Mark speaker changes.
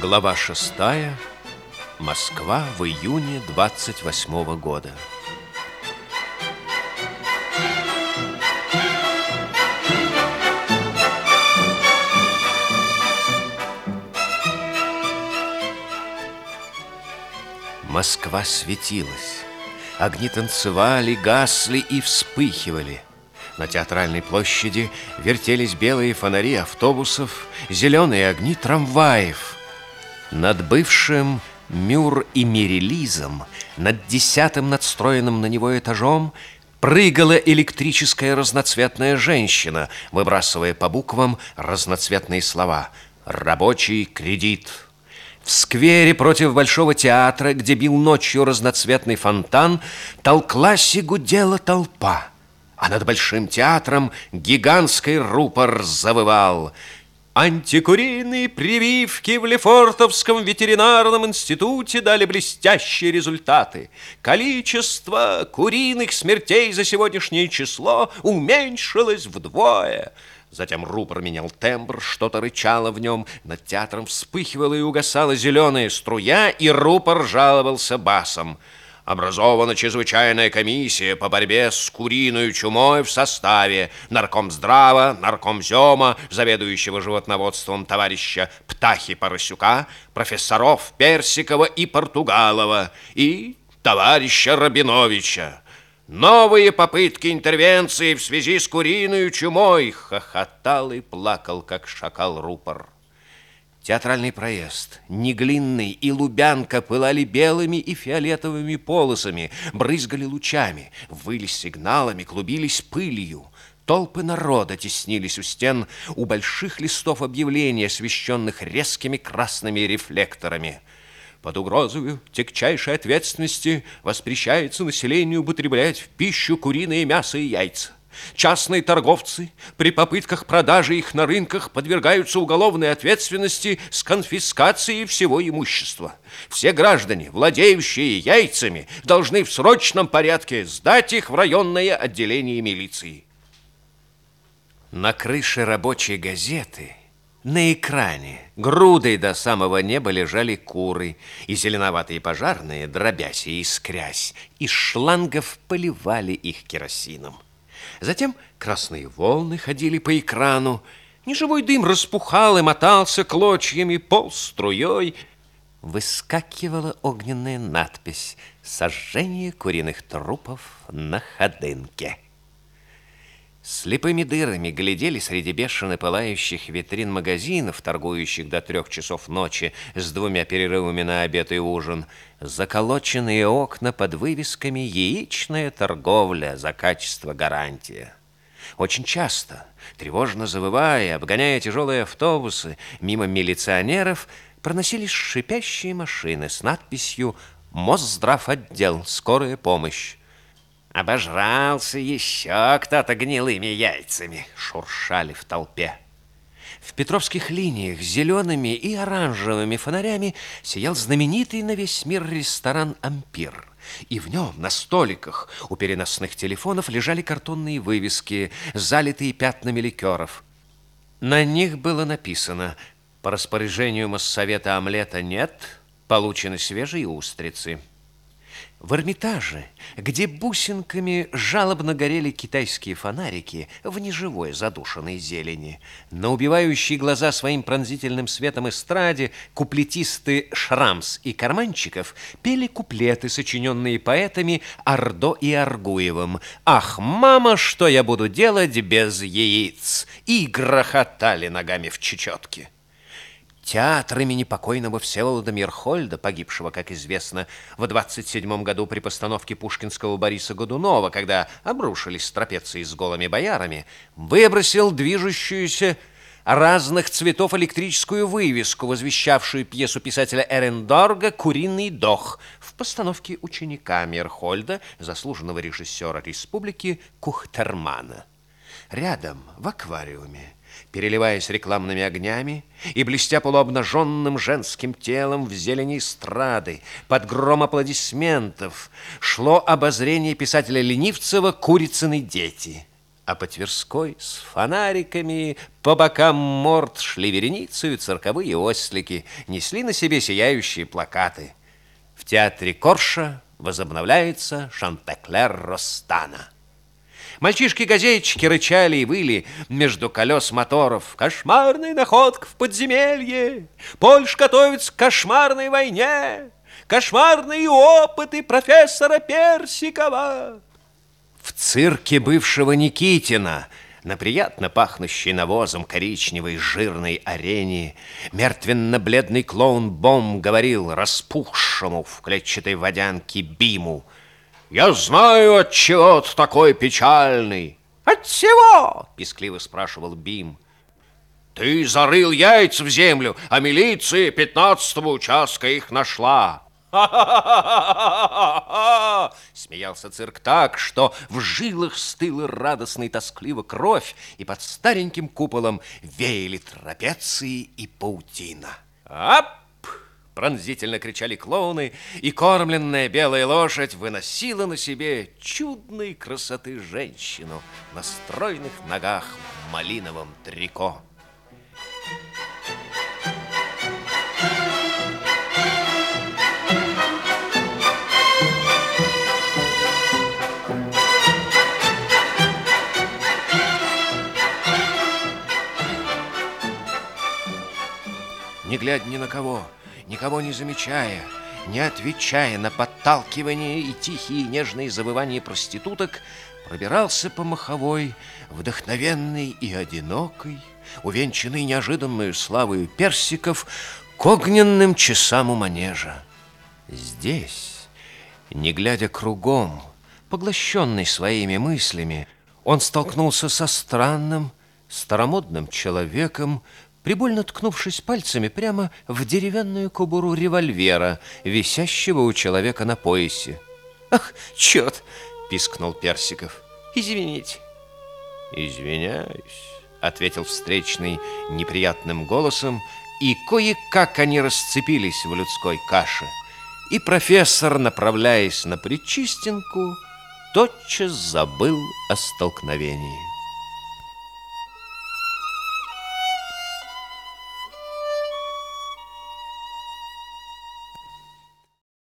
Speaker 1: Глава шестая. Москва в июне 28 года. Москва светилась. Огни танцевали, гасли и вспыхивали. На театральной площади вертелись белые фонари автобусов, зеленые огни трамваев. Над бывшим Мюр и Мирелизом, над десятым надстроенным на него этажом, прыгала электрическая разноцветная женщина, выбрасывая по буквам разноцветные слова «Рабочий кредит», в сквере против Большого театра, где бил ночью разноцветный фонтан, толклась и гудела толпа. А над Большим театром гигантский рупор завывал. Антикуриные прививки в Лефортовском ветеринарном институте дали блестящие результаты. Количество куриных смертей за сегодняшнее число уменьшилось вдвое – Затем рупор менял тембр, что-то рычало в нем, над театром вспыхивала и угасала зеленая струя, и рупор жаловался басом. Образована чрезвычайная комиссия по борьбе с куриной чумой в составе наркомздрава, наркомзема, заведующего животноводством товарища Птахи Поросюка, профессоров Персикова и Португалова и товарища Рабиновича. Новые попытки интервенции в связи с куриной чумой хохотал и плакал, как шакал рупор. Театральный проезд, Неглинный и Лубянка пылали белыми и фиолетовыми полосами, брызгали лучами, выли сигналами, клубились пылью. Толпы народа теснились у стен у больших листов объявлений, освещенных резкими красными рефлекторами. Под угрозой тягчайшей ответственности воспрещается населению употреблять в пищу куриное мясо и яйца. Частные торговцы при попытках продажи их на рынках подвергаются уголовной ответственности с конфискацией всего имущества. Все граждане, владеющие яйцами, должны в срочном порядке сдать их в районное отделение милиции. На крыше рабочей газеты на экране грудой до самого неба лежали куры, и зеленоватые пожарные, дробясь и искрясь, из шлангов поливали их керосином. Затем красные волны ходили по экрану, неживой дым распухал и мотался клочьями, пол струей. Выскакивала огненная надпись «Сожжение куриных трупов на Ходынке». Слепыми дырами глядели среди бешено пылающих витрин магазинов, торгующих до трех часов ночи с двумя перерывами на обед и ужин, заколоченные окна под вывесками «Яичная торговля за качество гарантия». Очень часто, тревожно завывая, обгоняя тяжелые автобусы, мимо милиционеров проносились шипящие машины с надписью «Мосздрав отдел. Скорая помощь». Обожрался еще кто-то гнилыми яйцами, шуршали в толпе. В петровских линиях зелеными и оранжевыми фонарями сиял знаменитый на весь мир ресторан «Ампир». И в нем на столиках у переносных телефонов лежали картонные вывески, залитые пятнами ликеров. На них было написано «По распоряжению Моссовета омлета нет, получены свежие устрицы». В Эрмитаже, где бусинками жалобно горели китайские фонарики в неживой задушенной зелени, на убивающие глаза своим пронзительным светом эстраде куплетисты Шрамс и Карманчиков пели куплеты, сочиненные поэтами Ордо и Аргуевым «Ах, мама, что я буду делать без яиц?» и грохотали ногами в чечетке. Театр имени покойного Всеволода Мирхольда, погибшего, как известно, в 27 году при постановке пушкинского Бориса Годунова, когда обрушились трапеции с голыми боярами, выбросил движущуюся разных цветов электрическую вывеску, возвещавшую пьесу писателя Эрендорга «Куриный дох» в постановке ученика Мирхольда, заслуженного режиссера республики Кухтермана. Рядом, в аквариуме, переливаясь рекламными огнями и блестя полуобнаженным женским телом в зелени эстрады, под гром аплодисментов, шло обозрение писателя Ленивцева «Курицыны дети». а по Тверской с фонариками по бокам морд шли вереницею цирковые ослики, несли на себе сияющие плакаты. В театре Корша возобновляется Шантеклер Ростана. Мальчишки-газетчики рычали и выли между колес моторов. Кошмарная находка в подземелье! Польша готовится к кошмарной войне! Кошмарные опыты профессора Персикова! В цирке бывшего Никитина на приятно пахнущей навозом коричневой жирной арене мертвенно-бледный клоун Бом говорил распухшему в клетчатой водянке Биму – я знаю, от чего ты такой печальный.
Speaker 2: От чего?
Speaker 1: Пискливо спрашивал Бим. Ты зарыл яйца в землю, а милиция пятнадцатого участка их нашла. Смеялся цирк так, что в жилах стыла радостно и тоскливо кровь, и под стареньким куполом веяли трапеции и паутина. Ап! Пронзительно кричали клоуны, и кормленная белая лошадь выносила на себе чудной красоты женщину на стройных ногах в малиновом трико. Не глядя ни на кого, никого не замечая, не отвечая на подталкивание и тихие нежные завывания проституток, пробирался по маховой, вдохновенный и одинокой, увенчанный неожиданную славою персиков, к огненным часам у манежа. Здесь, не глядя кругом, поглощенный своими мыслями, он столкнулся со странным, старомодным человеком, прибольно ткнувшись пальцами прямо в деревянную кобуру револьвера, висящего у человека на поясе.
Speaker 2: «Ах, черт!»
Speaker 1: – пискнул Персиков.
Speaker 2: «Извините».
Speaker 1: «Извиняюсь», – ответил встречный неприятным голосом, и кое-как они расцепились в людской каше. И профессор, направляясь на Причистинку, тотчас забыл о столкновении.